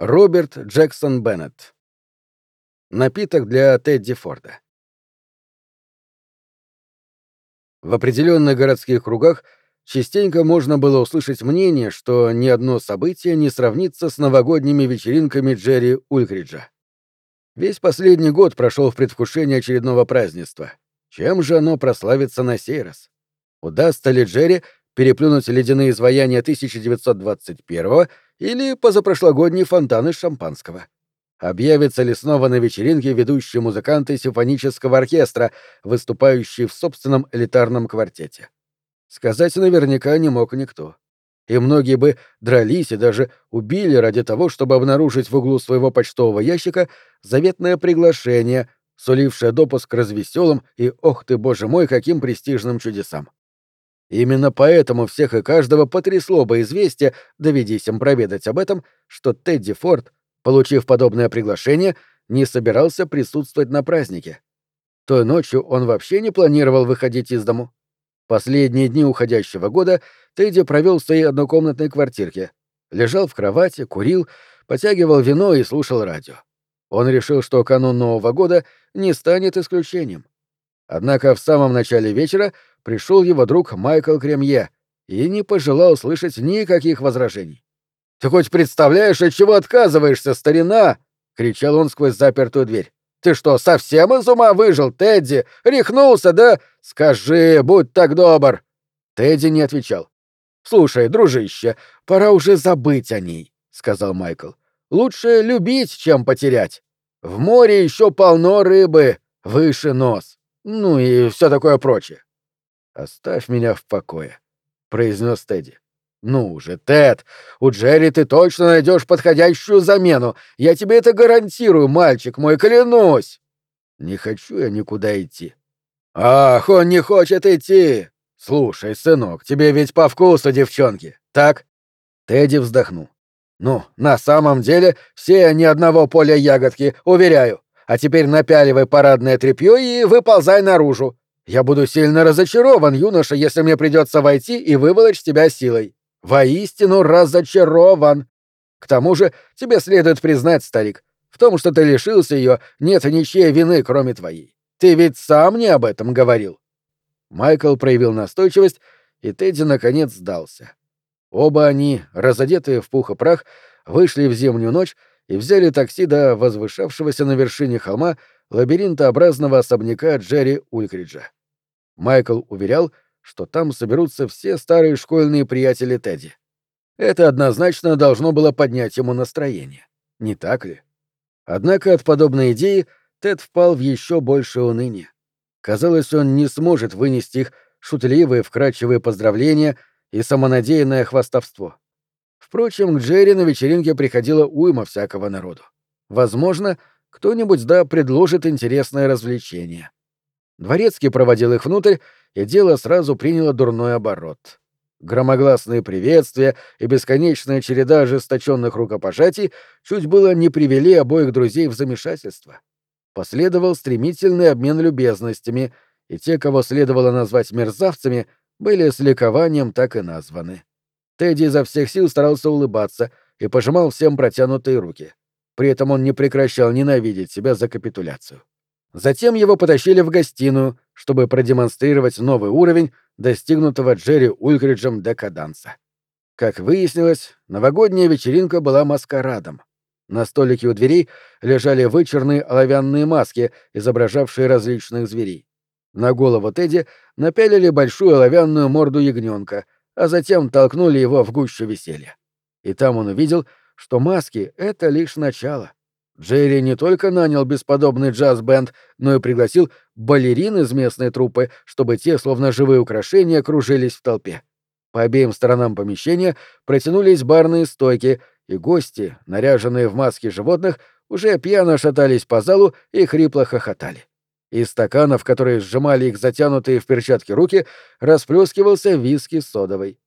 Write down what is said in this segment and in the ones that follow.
Роберт Джексон Беннет. Напиток для Тедди Форда. В определенных городских кругах частенько можно было услышать мнение, что ни одно событие не сравнится с новогодними вечеринками Джерри Ульгриджа. Весь последний год прошел в предвкушении очередного празднества. Чем же оно прославится на сей раз? Удастся ли Джерри переплюнуть ледяные изваяния 1921 или позапрошлогодний фонтан из шампанского. Объявятся ли снова на вечеринке ведущие музыканты симфонического оркестра, выступающие в собственном элитарном квартете? Сказать наверняка не мог никто. И многие бы дрались и даже убили ради того, чтобы обнаружить в углу своего почтового ящика заветное приглашение, сулившее допуск к развеселым и, ох ты, боже мой, каким престижным чудесам. Именно поэтому всех и каждого потрясло бы известие, доведись им проведать об этом, что Тедди Форд, получив подобное приглашение, не собирался присутствовать на празднике. Той ночью он вообще не планировал выходить из дому. Последние дни уходящего года Тедди провел в своей однокомнатной квартирке. Лежал в кровати, курил, потягивал вино и слушал радио. Он решил, что канун Нового года не станет исключением. Однако в самом начале вечера пришел его друг Майкл Кремье и не пожелал слышать никаких возражений. «Ты хоть представляешь, от чего отказываешься, старина?» — кричал он сквозь запертую дверь. «Ты что, совсем из ума выжил, Тедди? Рехнулся, да? Скажи, будь так добр!» Тедди не отвечал. «Слушай, дружище, пора уже забыть о ней», — сказал Майкл. «Лучше любить, чем потерять. В море еще полно рыбы, выше нос. Ну и все такое прочее. «Оставь меня в покое», — произнес Тедди. «Ну же, Тед, у Джерри ты точно найдешь подходящую замену. Я тебе это гарантирую, мальчик мой, клянусь!» «Не хочу я никуда идти». «Ах, он не хочет идти! Слушай, сынок, тебе ведь по вкусу девчонки, так?» Тедди вздохнул. «Ну, на самом деле, все ни одного поля ягодки, уверяю. А теперь напяливай парадное тряпье и выползай наружу. Я буду сильно разочарован, юноша, если мне придется войти и выволочь тебя силой. Воистину разочарован. К тому же тебе следует признать, старик, в том, что ты лишился ее, нет ничьей вины, кроме твоей. Ты ведь сам не об этом говорил. Майкл проявил настойчивость, и Тедди наконец сдался. Оба они, разодетые в пух и прах, вышли в зимнюю ночь и взяли такси до возвышавшегося на вершине холма лабиринтообразного особняка Джерри Улькриджа. Майкл уверял, что там соберутся все старые школьные приятели Тедди. Это однозначно должно было поднять ему настроение. Не так ли? Однако от подобной идеи Тед впал в еще большее уныние. Казалось, он не сможет вынести их шутливые, вкрадчивые поздравления и самонадеянное хвастовство. Впрочем, к Джерри на вечеринке приходило уйма всякого народу. Возможно, кто-нибудь да предложит интересное развлечение. Дворецкий проводил их внутрь, и дело сразу приняло дурной оборот. Громогласные приветствия и бесконечная череда ожесточенных рукопожатий чуть было не привели обоих друзей в замешательство. Последовал стремительный обмен любезностями, и те, кого следовало назвать мерзавцами, были с ликованием так и названы. Тедди изо всех сил старался улыбаться и пожимал всем протянутые руки. При этом он не прекращал ненавидеть себя за капитуляцию. Затем его потащили в гостиную, чтобы продемонстрировать новый уровень достигнутого Джерри Ульгриджем декаданса. Как выяснилось, новогодняя вечеринка была маскарадом. На столике у дверей лежали вычурные оловянные маски, изображавшие различных зверей. На голову Тедди напялили большую оловянную морду ягненка, а затем толкнули его в гущу веселья. И там он увидел, что маски — это лишь начало. Джерри не только нанял бесподобный джаз-бенд, но и пригласил балерин из местной труппы, чтобы те, словно живые украшения, кружились в толпе. По обеим сторонам помещения протянулись барные стойки, и гости, наряженные в маски животных, уже пьяно шатались по залу и хрипло хохотали. Из стаканов, которые сжимали их затянутые в перчатки руки, расплескивался виски содовой.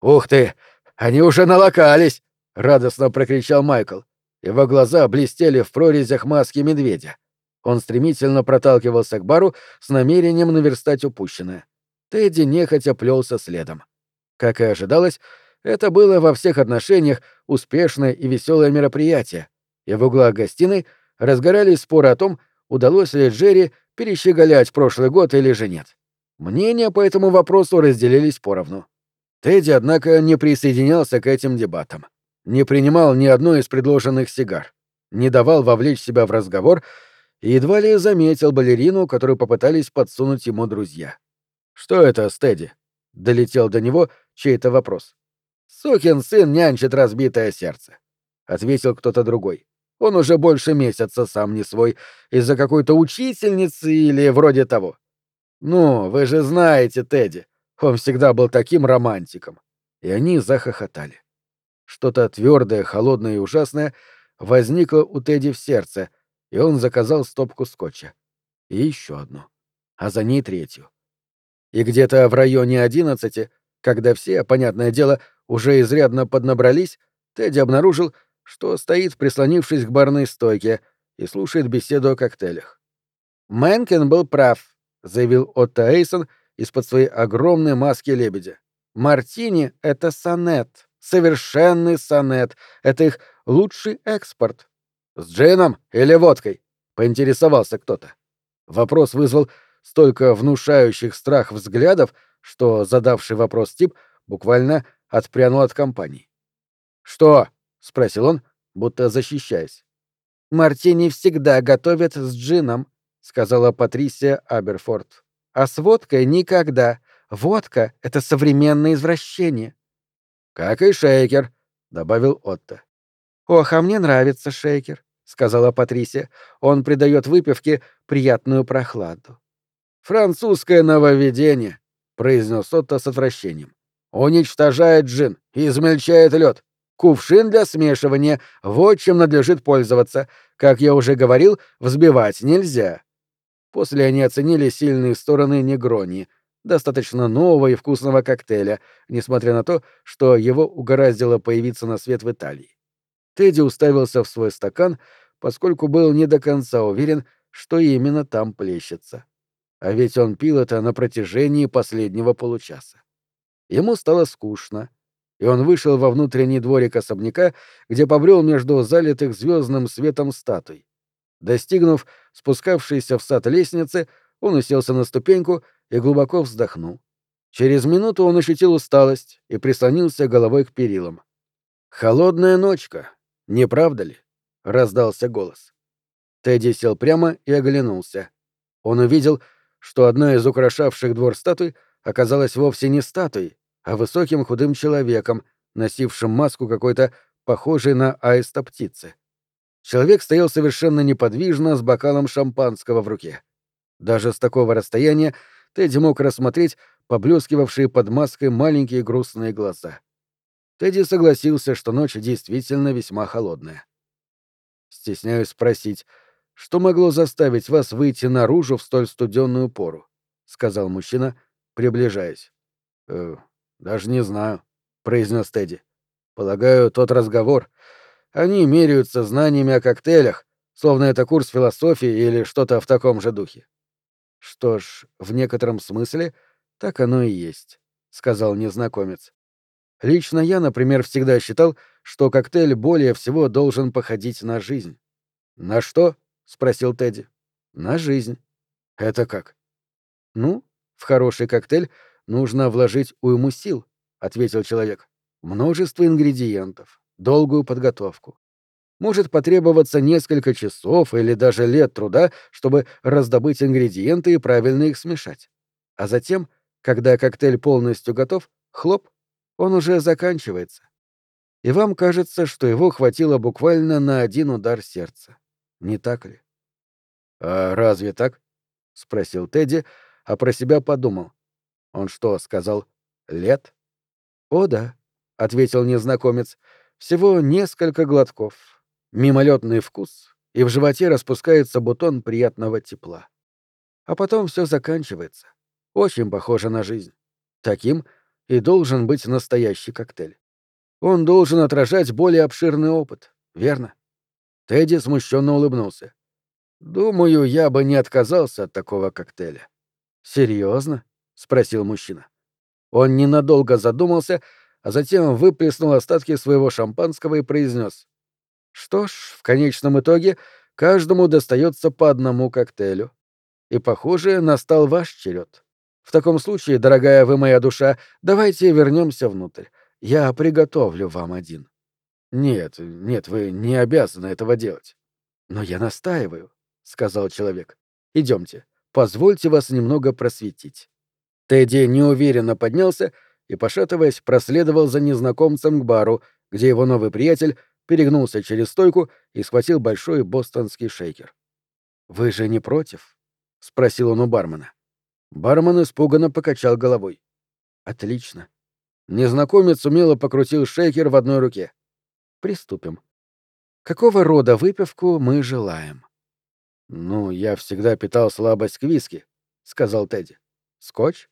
«Ух ты! Они уже налокались!» — радостно прокричал Майкл. Его глаза блестели в прорезях маски медведя. Он стремительно проталкивался к бару с намерением наверстать упущенное. Тедди нехотя плелся следом. Как и ожидалось, Это было во всех отношениях успешное и веселое мероприятие, и в углах гостиной разгорались споры о том, удалось ли Джерри перещеголять прошлый год или же нет. Мнения по этому вопросу разделились поровну. Тедди, однако, не присоединялся к этим дебатам, не принимал ни одной из предложенных сигар, не давал вовлечь себя в разговор и едва ли заметил балерину, которую попытались подсунуть ему друзья. «Что это, Стеди?» — долетел до него чей-то вопрос. «Сукин сын нянчит разбитое сердце», — ответил кто-то другой. «Он уже больше месяца сам не свой, из-за какой-то учительницы или вроде того». «Ну, вы же знаете Тедди, он всегда был таким романтиком». И они захохотали. Что-то твердое, холодное и ужасное возникло у Тедди в сердце, и он заказал стопку скотча. И еще одну. А за ней третью. И где-то в районе одиннадцати, когда все, понятное дело, уже изрядно поднабрались, Тедди обнаружил, что стоит, прислонившись к барной стойке, и слушает беседу о коктейлях. «Мэнкин был прав», — заявил Отто Эйсон из-под своей огромной маски лебедя. «Мартини — это сонет, совершенный сонет, это их лучший экспорт». «С джином или водкой?» — поинтересовался кто-то. Вопрос вызвал столько внушающих страх взглядов, что задавший вопрос тип буквально отпрянул от компании. «Что?» — спросил он, будто защищаясь. «Мартини всегда готовят с джином», — сказала Патрисия Аберфорд. «А с водкой никогда. Водка — это современное извращение». «Как и шейкер», — добавил Отто. «Ох, а мне нравится шейкер», — сказала Патрисия. «Он придает выпивке приятную прохладу». «Французское нововведение», — произнес Отто с отвращением. «Уничтожает джин, измельчает лед. Кувшин для смешивания — вот чем надлежит пользоваться. Как я уже говорил, взбивать нельзя». После они оценили сильные стороны негрони, достаточно нового и вкусного коктейля, несмотря на то, что его угораздило появиться на свет в Италии. Тедди уставился в свой стакан, поскольку был не до конца уверен, что именно там плещется. А ведь он пил это на протяжении последнего получаса. Ему стало скучно, и он вышел во внутренний дворик особняка, где побрел между залитых звездным светом статуй. Достигнув спускавшейся в сад лестницы, он уселся на ступеньку и глубоко вздохнул. Через минуту он ощутил усталость и прислонился головой к перилам. «Холодная ночка, не правда ли?» — раздался голос. Тедди сел прямо и оглянулся. Он увидел, что одна из украшавших двор статуй оказалась вовсе не статуей, а высоким худым человеком, носившим маску какой-то похожей на аиста птицы. Человек стоял совершенно неподвижно с бокалом шампанского в руке. Даже с такого расстояния Тедди мог рассмотреть поблескивавшие под маской маленькие грустные глаза. Тедди согласился, что ночь действительно весьма холодная. Стесняюсь спросить, что могло заставить вас выйти наружу в столь студенную пору? сказал мужчина, приближаясь. Э, даже не знаю, произнес Тедди. Полагаю, тот разговор. Они меряются знаниями о коктейлях, словно это курс философии или что-то в таком же духе. Что ж, в некотором смысле так оно и есть, сказал незнакомец. Лично я, например, всегда считал, что коктейль более всего должен походить на жизнь. На что? спросил Тедди. На жизнь. Это как? Ну, в хороший коктейль нужно вложить уйму сил, ответил человек. Множество ингредиентов, долгую подготовку. Может потребоваться несколько часов или даже лет труда, чтобы раздобыть ингредиенты и правильно их смешать. А затем, когда коктейль полностью готов, хлоп, он уже заканчивается. И вам кажется, что его хватило буквально на один удар сердца. Не так ли? А разве так? спросил Тедди, а про себя подумал. Он что, сказал лет? О да, ответил незнакомец. Всего несколько глотков. Мимолетный вкус, и в животе распускается бутон приятного тепла. А потом все заканчивается. Очень похоже на жизнь. Таким и должен быть настоящий коктейль. Он должен отражать более обширный опыт, верно? Тедди смущенно улыбнулся. «Думаю, я бы не отказался от такого коктейля». «Серьезно?» — спросил мужчина. Он ненадолго задумался, а затем выплеснул остатки своего шампанского и произнес. «Что ж, в конечном итоге каждому достается по одному коктейлю. И, похоже, настал ваш черед. В таком случае, дорогая вы моя душа, давайте вернемся внутрь. Я приготовлю вам один». «Нет, нет, вы не обязаны этого делать». «Но я настаиваю», — сказал человек. «Идемте, позвольте вас немного просветить». Тедди неуверенно поднялся и, пошатываясь, проследовал за незнакомцем к бару, где его новый приятель перегнулся через стойку и схватил большой бостонский шейкер. «Вы же не против?» — спросил он у бармена. Бармен испуганно покачал головой. «Отлично». Незнакомец умело покрутил шейкер в одной руке. «Приступим. Какого рода выпивку мы желаем?» «Ну, я всегда питал слабость к виски», — сказал Тедди. «Скотч?»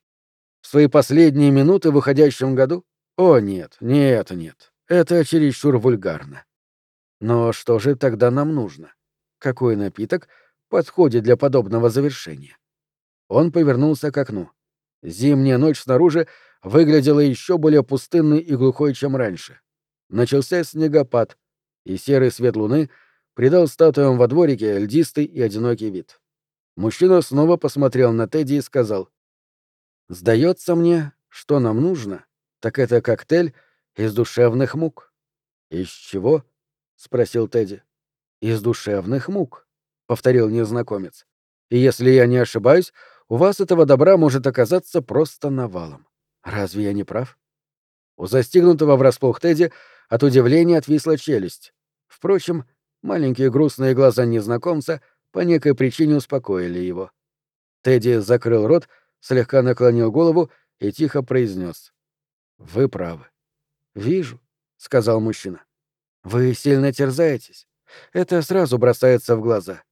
В свои последние минуты в уходящем году? О, нет, нет, нет. Это чересчур вульгарно. Но что же тогда нам нужно? Какой напиток подходит для подобного завершения? Он повернулся к окну. Зимняя ночь снаружи выглядела еще более пустынной и глухой, чем раньше. Начался снегопад, и серый свет луны придал статуям во дворике льдистый и одинокий вид. Мужчина снова посмотрел на Тедди и сказал, Сдается мне, что нам нужно, так это коктейль из душевных мук. Из чего? Спросил Тедди. Из душевных мук, повторил незнакомец. И если я не ошибаюсь, у вас этого добра может оказаться просто навалом. Разве я не прав? У застигнутого врасплох Тедди от удивления отвисла челюсть. Впрочем, маленькие грустные глаза незнакомца по некой причине успокоили его. Тедди закрыл рот слегка наклонил голову и тихо произнес: «Вы правы». «Вижу», — сказал мужчина. «Вы сильно терзаетесь. Это сразу бросается в глаза.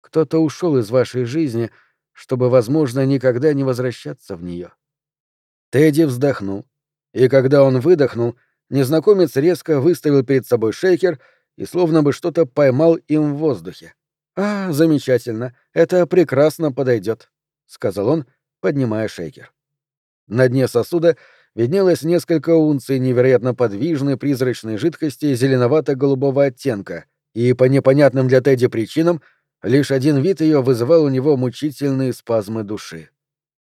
Кто-то ушел из вашей жизни, чтобы, возможно, никогда не возвращаться в нее. Тедди вздохнул, и когда он выдохнул, незнакомец резко выставил перед собой шейкер и словно бы что-то поймал им в воздухе. «А, замечательно, это прекрасно подойдет», — сказал он, поднимая шейкер. На дне сосуда виднелось несколько унций невероятно подвижной призрачной жидкости зеленовато-голубого оттенка, и по непонятным для Тедди причинам лишь один вид ее вызывал у него мучительные спазмы души.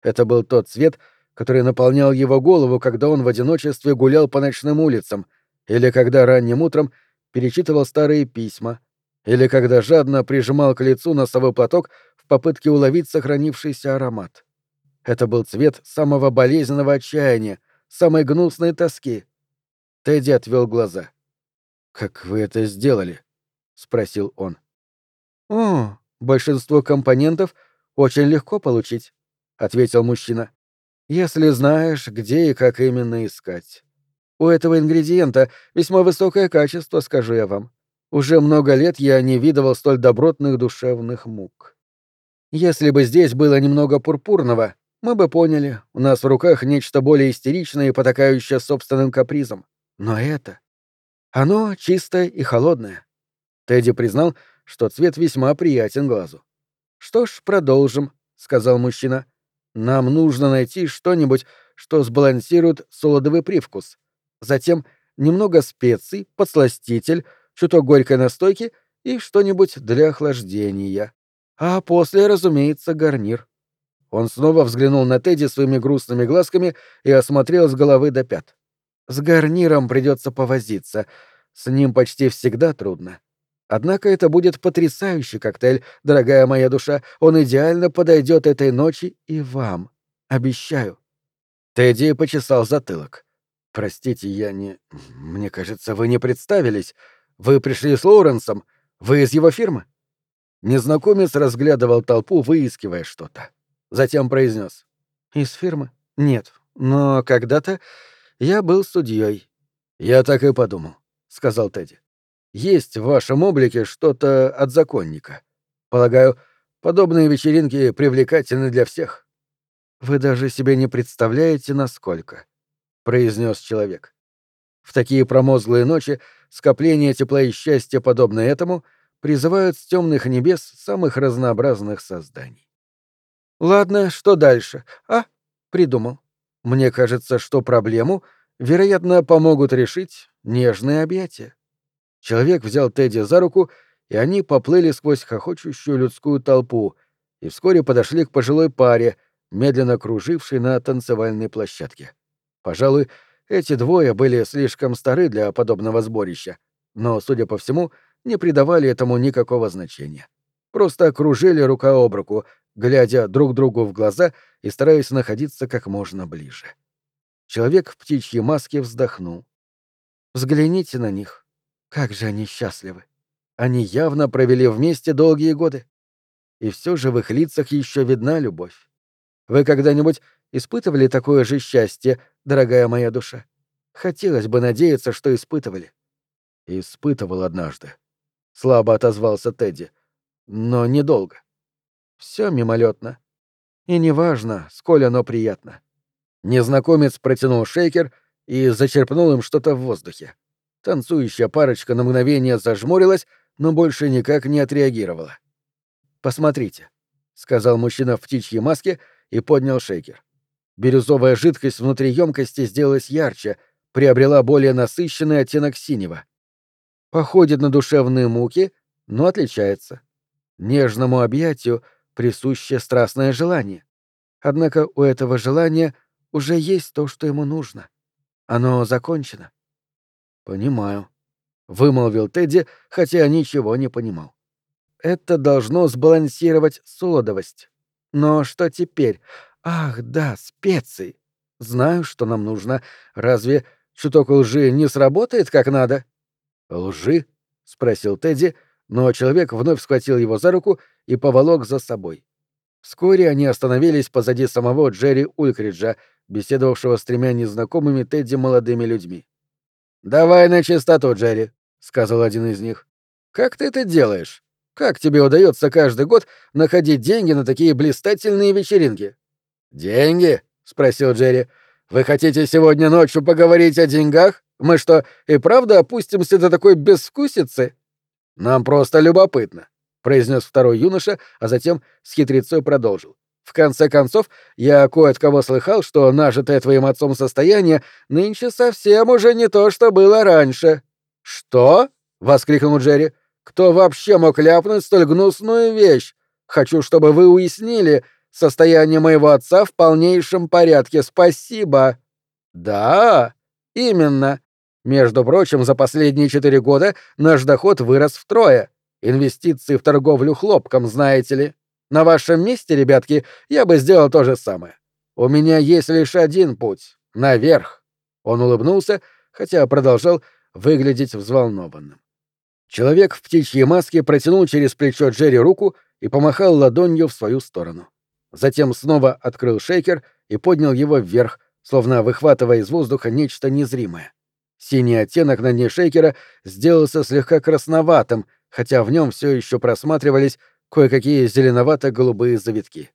Это был тот цвет, который наполнял его голову, когда он в одиночестве гулял по ночным улицам, или когда ранним утром перечитывал старые письма, или когда жадно прижимал к лицу носовой платок в попытке уловить сохранившийся аромат. Это был цвет самого болезненного отчаяния, самой гнусной тоски. Тедди отвел глаза. «Как вы это сделали?» — спросил он. «О, большинство компонентов очень легко получить», — ответил мужчина. «Если знаешь, где и как именно искать. У этого ингредиента весьма высокое качество, скажу я вам. Уже много лет я не видывал столь добротных душевных мук. Если бы здесь было немного пурпурного, мы бы поняли, у нас в руках нечто более истеричное и потакающее собственным капризом. Но это... Оно чистое и холодное. Тедди признал, что цвет весьма приятен глазу. «Что ж, продолжим», — сказал мужчина. «Нам нужно найти что-нибудь, что сбалансирует солодовый привкус. Затем немного специй, подсластитель, чуток горькой настойки и что-нибудь для охлаждения. А после, разумеется, гарнир. Он снова взглянул на Тедди своими грустными глазками и осмотрел с головы до пят. С гарниром придется повозиться. С ним почти всегда трудно. Однако это будет потрясающий коктейль, дорогая моя душа. Он идеально подойдет этой ночи и вам. Обещаю. Тедди почесал затылок. Простите, я не... Мне кажется, вы не представились. Вы пришли с Лоуренсом. Вы из его фирмы? Незнакомец разглядывал толпу, выискивая что-то. Затем произнес: Из фирмы? Нет. Но когда-то я был судьей. Я так и подумал, сказал Тедди. Есть в вашем облике что-то от законника. Полагаю, подобные вечеринки привлекательны для всех. Вы даже себе не представляете, насколько, произнес человек. В такие промозглые ночи скопление тепла и счастья, подобное этому, призывают с темных небес самых разнообразных созданий. Ладно, что дальше? А, придумал. Мне кажется, что проблему вероятно, помогут решить нежные объятия. Человек взял Тедди за руку, и они поплыли сквозь хохочущую людскую толпу и вскоре подошли к пожилой паре, медленно кружившей на танцевальной площадке. Пожалуй, эти двое были слишком стары для подобного сборища, но, судя по всему, не придавали этому никакого значения. Просто окружили рука об руку, глядя друг другу в глаза и стараясь находиться как можно ближе. Человек в птичьей маске вздохнул. «Взгляните на них. Как же они счастливы. Они явно провели вместе долгие годы. И все же в их лицах еще видна любовь. Вы когда-нибудь испытывали такое же счастье, дорогая моя душа? Хотелось бы надеяться, что испытывали. Испытывал однажды. Слабо отозвался Тедди. Но недолго. Все мимолетно. И неважно, сколь оно приятно. Незнакомец протянул шейкер и зачерпнул им что-то в воздухе. Танцующая парочка на мгновение зажмурилась, но больше никак не отреагировала. «Посмотрите», — сказал мужчина в птичьей маске и поднял шейкер. Бирюзовая жидкость внутри емкости сделалась ярче, приобрела более насыщенный оттенок синего. Походит на душевные муки, но отличается. Нежному объятию присуще страстное желание. Однако у этого желания уже есть то, что ему нужно. Оно закончено. Понимаю, вымолвил Тедди, хотя ничего не понимал. Это должно сбалансировать солодовость. Но что теперь? Ах, да, специи. Знаю, что нам нужно. Разве чуток лжи не сработает как надо? Лжи? спросил Тедди, но человек вновь схватил его за руку и поволок за собой. Вскоре они остановились позади самого Джерри Улькриджа, беседовавшего с тремя незнакомыми Тедди молодыми людьми. «Давай на чистоту, Джерри», — сказал один из них. «Как ты это делаешь? Как тебе удается каждый год находить деньги на такие блистательные вечеринки?» «Деньги?» — спросил Джерри. «Вы хотите сегодня ночью поговорить о деньгах? Мы что, и правда опустимся до такой безвкусицы?» «Нам просто любопытно», — произнес второй юноша, а затем с хитрецой продолжил. В конце концов, я кое от кого слыхал, что нажитое твоим отцом состояние нынче совсем уже не то, что было раньше. Что? воскликнул Джерри. Кто вообще мог ляпнуть столь гнусную вещь? Хочу, чтобы вы уяснили, состояние моего отца в полнейшем порядке. Спасибо. Да, именно. Между прочим, за последние четыре года наш доход вырос втрое. Инвестиции в торговлю хлопком, знаете ли. На вашем месте, ребятки, я бы сделал то же самое. У меня есть лишь один путь — наверх. Он улыбнулся, хотя продолжал выглядеть взволнованным. Человек в птичьей маске протянул через плечо Джерри руку и помахал ладонью в свою сторону. Затем снова открыл шейкер и поднял его вверх, словно выхватывая из воздуха нечто незримое. Синий оттенок на дне шейкера сделался слегка красноватым, хотя в нем все еще просматривались кое-какие зеленовато-голубые завитки.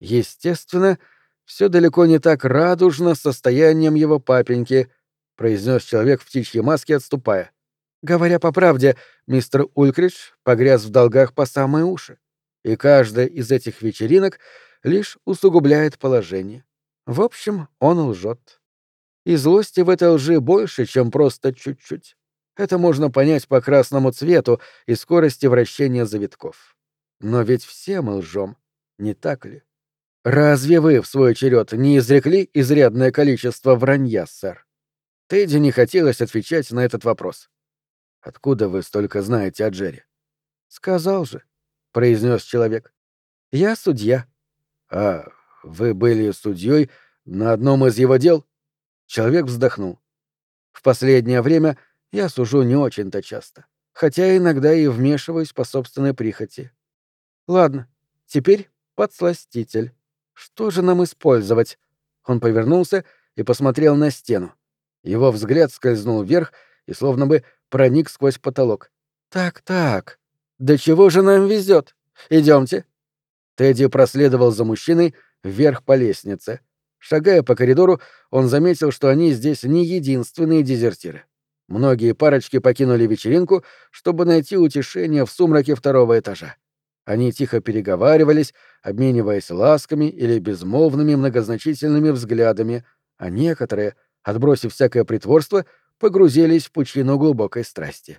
Естественно, все далеко не так радужно с состоянием его папеньки, произнес человек в птичьей маске, отступая. Говоря по правде, мистер Улькридж погряз в долгах по самые уши, и каждая из этих вечеринок лишь усугубляет положение. В общем, он лжет. И злости в этой лжи больше, чем просто чуть-чуть. Это можно понять по красному цвету и скорости вращения завитков. Но ведь все мы лжем, не так ли? Разве вы, в свой черед, не изрекли изрядное количество вранья, сэр? Тедди не хотелось отвечать на этот вопрос. Откуда вы столько знаете о Джерри? Сказал же, произнес человек. Я судья. А вы были судьей на одном из его дел? Человек вздохнул. В последнее время я сужу не очень-то часто, хотя иногда и вмешиваюсь по собственной прихоти. Ладно, теперь подсластитель. Что же нам использовать? Он повернулся и посмотрел на стену. Его взгляд скользнул вверх и словно бы проник сквозь потолок. Так-так. До чего же нам везет? Идемте. Тедди проследовал за мужчиной вверх по лестнице. Шагая по коридору, он заметил, что они здесь не единственные дезертиры. Многие парочки покинули вечеринку, чтобы найти утешение в сумраке второго этажа. Они тихо переговаривались, обмениваясь ласками или безмолвными многозначительными взглядами, а некоторые, отбросив всякое притворство, погрузились в пучину глубокой страсти.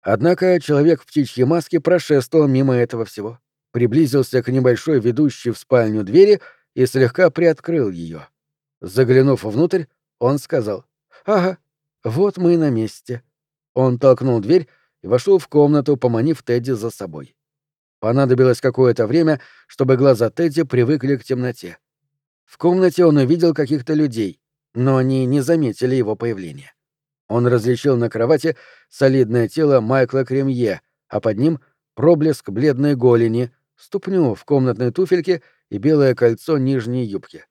Однако человек в птичьей маске прошествовал мимо этого всего, приблизился к небольшой ведущей в спальню двери и слегка приоткрыл ее. Заглянув внутрь, он сказал «Ага, вот мы и на месте». Он толкнул дверь и вошел в комнату, поманив Тедди за собой. Понадобилось какое-то время, чтобы глаза Тедди привыкли к темноте. В комнате он увидел каких-то людей, но они не заметили его появления. Он различил на кровати солидное тело Майкла Кремье, а под ним проблеск бледной голени, ступню в комнатной туфельке и белое кольцо нижней юбки.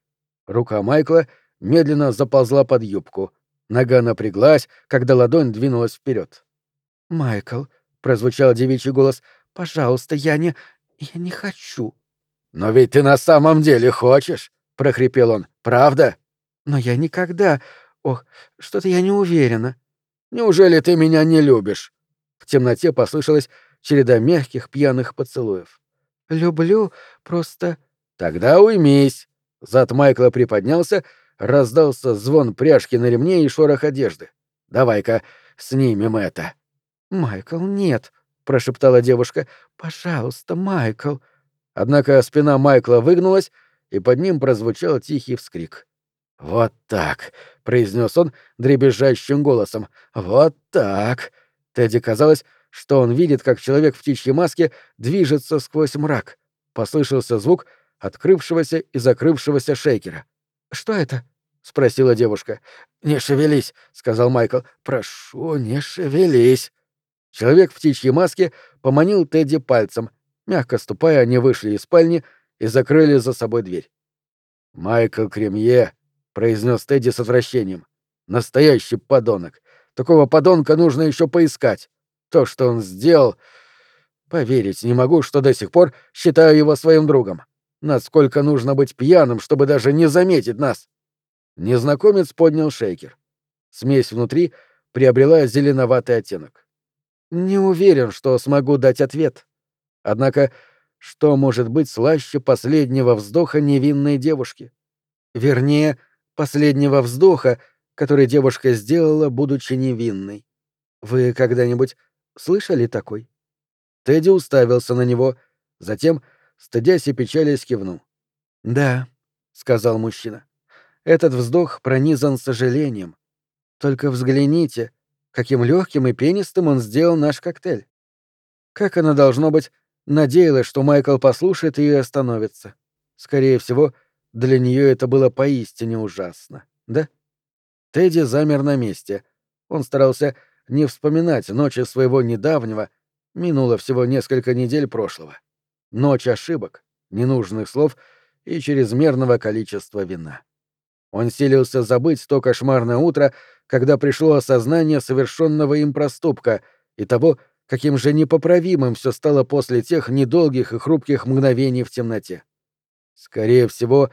Рука Майкла медленно заползла под юбку. Нога напряглась, когда ладонь двинулась вперед. «Майкл», — прозвучал девичий голос, — «пожалуйста, я не... я не хочу». «Но ведь ты на самом деле хочешь», — прохрипел он, — «правда?» «Но я никогда... Ох, что-то я не уверена». «Неужели ты меня не любишь?» В темноте послышалась череда мягких пьяных поцелуев. «Люблю, просто...» «Тогда уймись!» Зад Майкла приподнялся, раздался звон пряжки на ремне и шорох одежды. «Давай-ка снимем это!» «Майкл, нет!» — прошептала девушка. «Пожалуйста, Майкл!» Однако спина Майкла выгнулась, и под ним прозвучал тихий вскрик. «Вот так!» — произнес он дребезжащим голосом. «Вот так!» Тедди казалось, что он видит, как человек в птичьей маске движется сквозь мрак. Послышался звук открывшегося и закрывшегося шейкера. «Что это?» — спросила девушка. «Не шевелись», — сказал Майкл. «Прошу, не шевелись». Человек в птичьей маске поманил Тедди пальцем. Мягко ступая, они вышли из спальни и закрыли за собой дверь. «Майкл Кремье», — произнес Тедди с отвращением. «Настоящий подонок. Такого подонка нужно еще поискать. То, что он сделал... Поверить не могу, что до сих пор считаю его своим другом. Насколько нужно быть пьяным, чтобы даже не заметить нас?» Незнакомец поднял шейкер. Смесь внутри приобрела зеленоватый оттенок. «Не уверен, что смогу дать ответ. Однако, что может быть слаще последнего вздоха невинной девушки? Вернее, последнего вздоха, который девушка сделала, будучи невинной. Вы когда-нибудь слышали такой? Тедди уставился на него, затем, стыдясь и печалясь, кивнул. «Да», — сказал мужчина. «Этот вздох пронизан сожалением. Только взгляните, каким легким и пенистым он сделал наш коктейль. Как она, должно быть, надеялась, что Майкл послушает ее и остановится. Скорее всего, для нее это было поистине ужасно, да? Тедди замер на месте. Он старался не вспоминать ночи своего недавнего, минуло всего несколько недель прошлого. Ночь ошибок, ненужных слов и чрезмерного количества вина. Он силился забыть то кошмарное утро, когда пришло осознание совершенного им проступка и того, каким же непоправимым все стало после тех недолгих и хрупких мгновений в темноте. Скорее всего,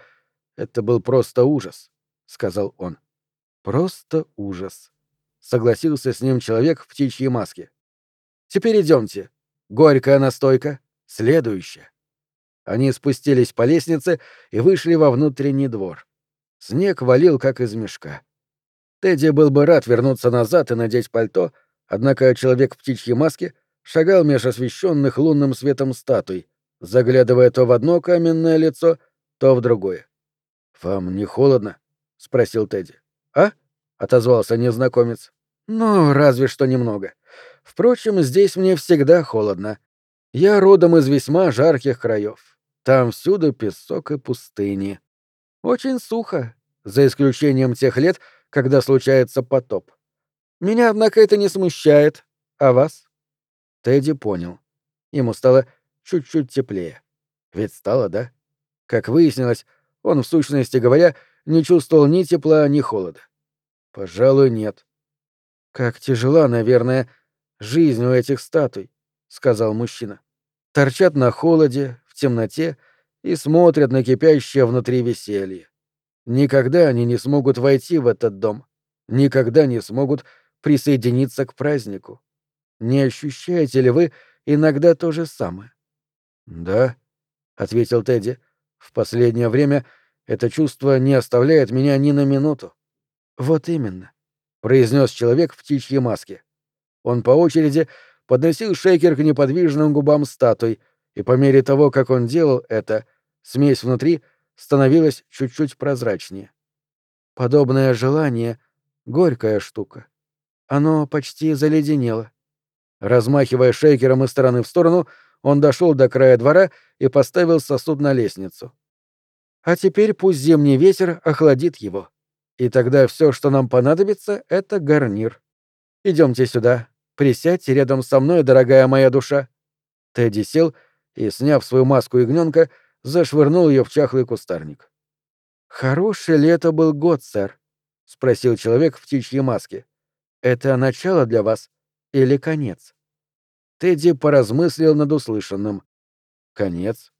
это был просто ужас, сказал он. Просто ужас. Согласился с ним человек в птичьей маске. Теперь идемте. Горькая настойка. Следующая. Они спустились по лестнице и вышли во внутренний двор. Снег валил, как из мешка. Тедди был бы рад вернуться назад и надеть пальто, однако человек в птичьей маске шагал меж освещенных лунным светом статуй, заглядывая то в одно каменное лицо, то в другое. «Вам не холодно?» — спросил Тедди. «А?» — отозвался незнакомец. «Ну, разве что немного. Впрочем, здесь мне всегда холодно. Я родом из весьма жарких краев. Там всюду песок и пустыни. Очень сухо, за исключением тех лет, когда случается потоп. Меня, однако, это не смущает. А вас?» Тедди понял. Ему стало чуть-чуть теплее. Ведь стало, да? Как выяснилось, он, в сущности говоря, не чувствовал ни тепла, ни холода. Пожалуй, нет. Как тяжела, наверное, жизнь у этих статуй, сказал мужчина. Торчат на холоде, в темноте и смотрят на кипящее внутри веселье. Никогда они не смогут войти в этот дом, никогда не смогут присоединиться к празднику. Не ощущаете ли вы иногда то же самое? Да, ответил Тедди. В последнее время это чувство не оставляет меня ни на минуту. Вот именно, произнес человек в птичьей маске. Он по очереди подносил шейкер к неподвижным губам статуй, и по мере того, как он делал это, смесь внутри становилась чуть-чуть прозрачнее. Подобное желание — горькая штука. Оно почти заледенело. Размахивая шейкером из стороны в сторону, он дошел до края двора и поставил сосуд на лестницу. А теперь пусть зимний ветер охладит его. И тогда все, что нам понадобится, — это гарнир. Идемте сюда. Присядьте рядом со мной, дорогая моя душа. Тедди сел и, сняв свою маску ягненка, зашвырнул ее в чахлый кустарник. «Хороший ли это был год, сэр?» — спросил человек в птичьей маске. «Это начало для вас или конец?» Тедди поразмыслил над услышанным. «Конец.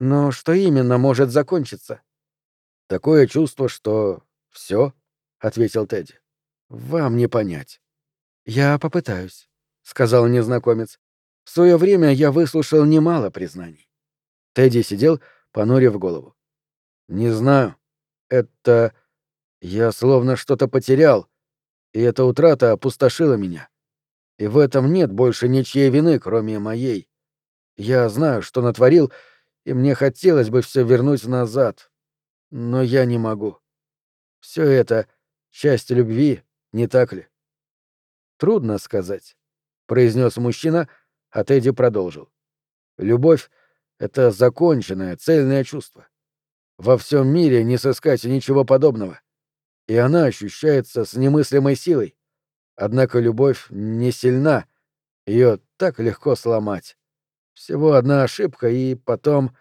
Но что именно может закончиться?» «Такое чувство, что все, ответил Тедди. «Вам не понять». «Я попытаюсь», — сказал незнакомец. «В свое время я выслушал немало признаний». Тедди сидел, понурив голову. «Не знаю. Это... Я словно что-то потерял, и эта утрата опустошила меня. И в этом нет больше ничьей вины, кроме моей. Я знаю, что натворил, и мне хотелось бы все вернуть назад. Но я не могу. Все это — часть любви, не так ли? Трудно сказать, — произнес мужчина, а Тедди продолжил. Любовь — это законченное, цельное чувство. Во всем мире не сыскать ничего подобного. И она ощущается с немыслимой силой. Однако любовь не сильна, ее так легко сломать. Всего одна ошибка, и потом...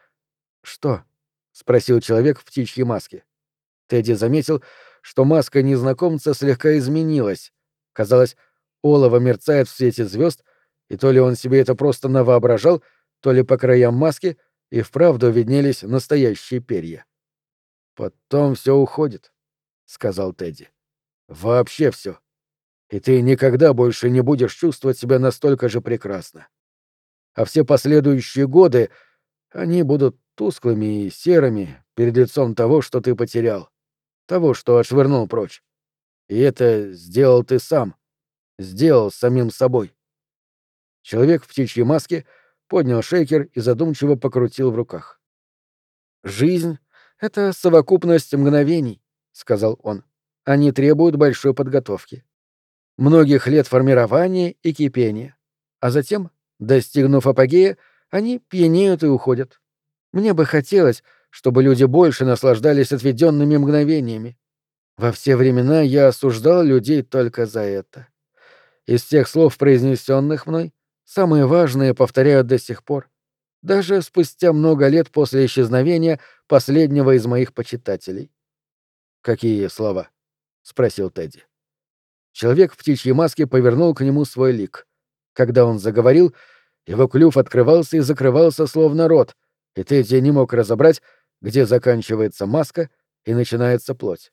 Что? спросил человек в птичьей маске. Тедди заметил, что маска незнакомца слегка изменилась. Казалось, олово мерцает в свете звезд, и то ли он себе это просто навоображал, то ли по краям маски и вправду виднелись настоящие перья. «Потом все уходит», — сказал Тедди. «Вообще все и ты никогда больше не будешь чувствовать себя настолько же прекрасно. А все последующие годы, они будут тусклыми и серыми перед лицом того, что ты потерял, того, что отшвырнул прочь. И это сделал ты сам, сделал самим собой. Человек в птичьей маске поднял шейкер и задумчиво покрутил в руках. «Жизнь — это совокупность мгновений», — сказал он. «Они требуют большой подготовки многих лет формирования и кипения. А затем, достигнув апогея, они пьянеют и уходят. Мне бы хотелось, чтобы люди больше наслаждались отведенными мгновениями. Во все времена я осуждал людей только за это. Из тех слов, произнесенных мной, самые важные повторяют до сих пор, даже спустя много лет после исчезновения последнего из моих почитателей. «Какие слова?» — спросил Тедди. Человек в птичьей маске повернул к нему свой лик. Когда он заговорил, его клюв открывался и закрывался словно рот, и Тедди не мог разобрать, где заканчивается маска и начинается плоть.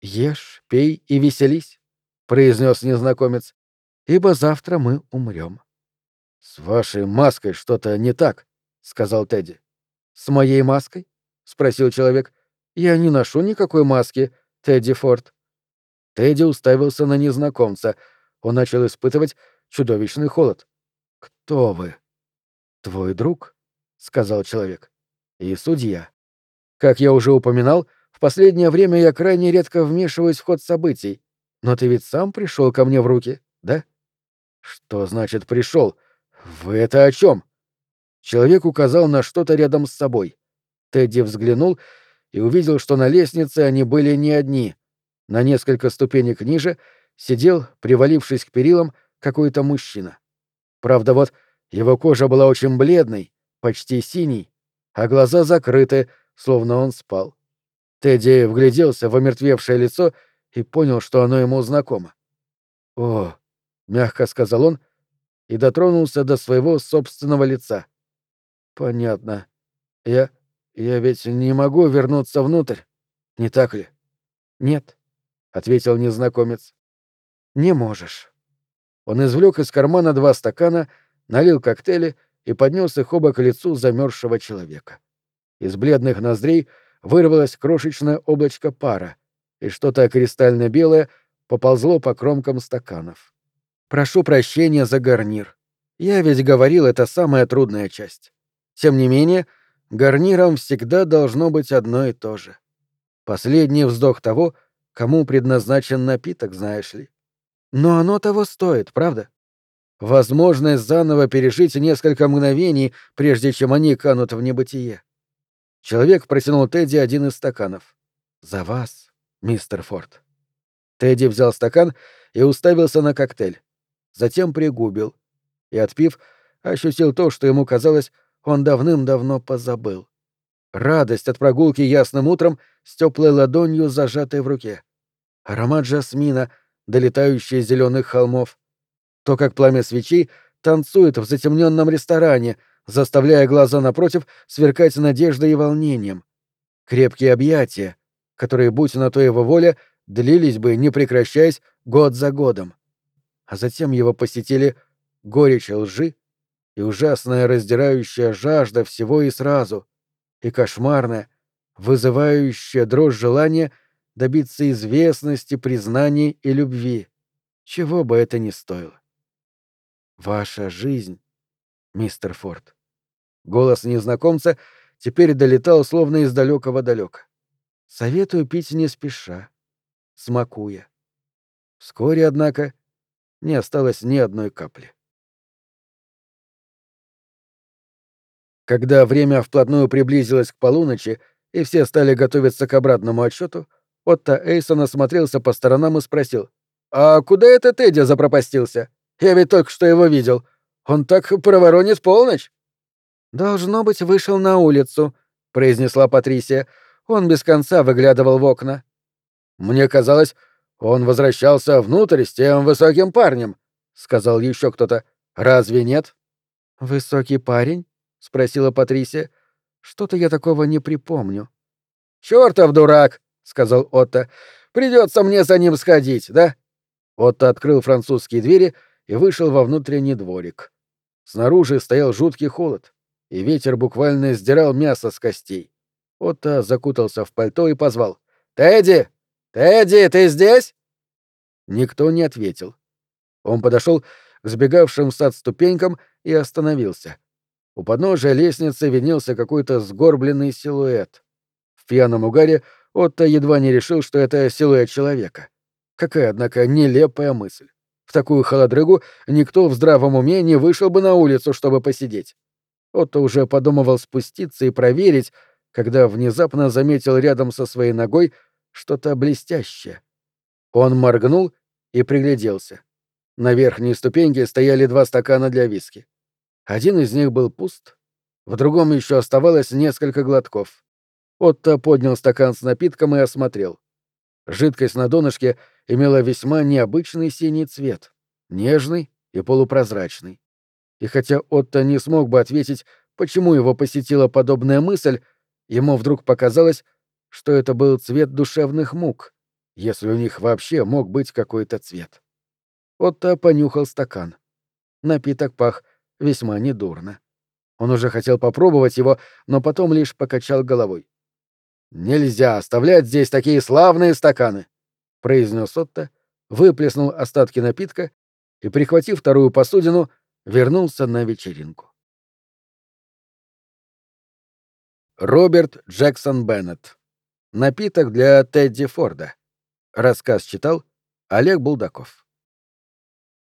«Ешь, пей и веселись», — произнес незнакомец, — «ибо завтра мы умрем». «С вашей маской что-то не так», — сказал Тедди. «С моей маской?» — спросил человек. «Я не ношу никакой маски, Тедди Форд». Тедди уставился на незнакомца. Он начал испытывать чудовищный холод. «Кто вы?» «Твой друг», — сказал человек. «И судья. Как я уже упоминал, в последнее время я крайне редко вмешиваюсь в ход событий. Но ты ведь сам пришел ко мне в руки, да?» «Что значит пришел? Вы это о чем?» Человек указал на что-то рядом с собой. Тедди взглянул и увидел, что на лестнице они были не одни — на несколько ступенек ниже сидел, привалившись к перилам, какой-то мужчина. Правда, вот его кожа была очень бледной, почти синей, а глаза закрыты, словно он спал. Тедди вгляделся в омертвевшее лицо и понял, что оно ему знакомо. «О!» — мягко сказал он и дотронулся до своего собственного лица. «Понятно. Я... я ведь не могу вернуться внутрь, не так ли?» «Нет», ответил незнакомец. Не можешь. Он извлек из кармана два стакана, налил коктейли и поднес их оба к лицу замерзшего человека. Из бледных ноздрей вырвалось крошечное облачко пара, и что-то кристально-белое поползло по кромкам стаканов. «Прошу прощения за гарнир. Я ведь говорил, это самая трудная часть. Тем не менее, гарниром всегда должно быть одно и то же. Последний вздох того, кому предназначен напиток, знаешь ли. Но оно того стоит, правда? Возможность заново пережить несколько мгновений, прежде чем они канут в небытие. Человек протянул Тедди один из стаканов. «За вас, мистер Форд». Тедди взял стакан и уставился на коктейль. Затем пригубил. И, отпив, ощутил то, что ему казалось, он давным-давно позабыл. Радость от прогулки ясным утром с теплой ладонью, зажатой в руке. Аромат жасмина, долетающий из зеленых холмов. То, как пламя свечей танцует в затемненном ресторане, заставляя глаза напротив сверкать надеждой и волнением. Крепкие объятия, которые, будь на то его воля, длились бы, не прекращаясь, год за годом. А затем его посетили горечь лжи и ужасная раздирающая жажда всего и сразу, и кошмарная, вызывающая дрожь желания добиться известности, признания и любви, чего бы это ни стоило. Ваша жизнь, мистер Форд. Голос незнакомца теперь долетал словно из далекого далека. Советую пить не спеша, смакуя. Вскоре, однако, не осталось ни одной капли. Когда время вплотную приблизилось к полуночи, и все стали готовиться к обратному отсчету, Отто Эйсон осмотрелся по сторонам и спросил. «А куда это Тедди запропастился? Я ведь только что его видел. Он так проворонит полночь». «Должно быть, вышел на улицу», — произнесла Патрисия. Он без конца выглядывал в окна. «Мне казалось, он возвращался внутрь с тем высоким парнем», — сказал еще кто-то. «Разве нет?» «Высокий парень?» — спросила Патрисия. «Что-то я такого не припомню». «Чёртов дурак!» — сказал Отто. «Придется мне за ним сходить, да?» Отто открыл французские двери и вышел во внутренний дворик. Снаружи стоял жуткий холод, и ветер буквально сдирал мясо с костей. Отто закутался в пальто и позвал. «Тедди! Тедди, ты здесь?» Никто не ответил. Он подошел к сбегавшим в сад ступенькам и остановился. У подножия лестницы винился какой-то сгорбленный силуэт. В пьяном угаре Отто едва не решил, что это силуэт человека. Какая, однако, нелепая мысль. В такую холодрыгу никто в здравом уме не вышел бы на улицу, чтобы посидеть. Отто уже подумывал спуститься и проверить, когда внезапно заметил рядом со своей ногой что-то блестящее. Он моргнул и пригляделся. На верхней ступеньке стояли два стакана для виски. Один из них был пуст, в другом еще оставалось несколько глотков. Отто поднял стакан с напитком и осмотрел. Жидкость на донышке имела весьма необычный синий цвет, нежный и полупрозрачный. И хотя Отто не смог бы ответить, почему его посетила подобная мысль, ему вдруг показалось, что это был цвет душевных мук, если у них вообще мог быть какой-то цвет. Отто понюхал стакан. Напиток пах весьма недурно. Он уже хотел попробовать его, но потом лишь покачал головой. «Нельзя оставлять здесь такие славные стаканы!» — произнес Отто, выплеснул остатки напитка и, прихватив вторую посудину, вернулся на вечеринку. Роберт Джексон Беннет. Напиток для Тедди Форда. Рассказ читал Олег Булдаков.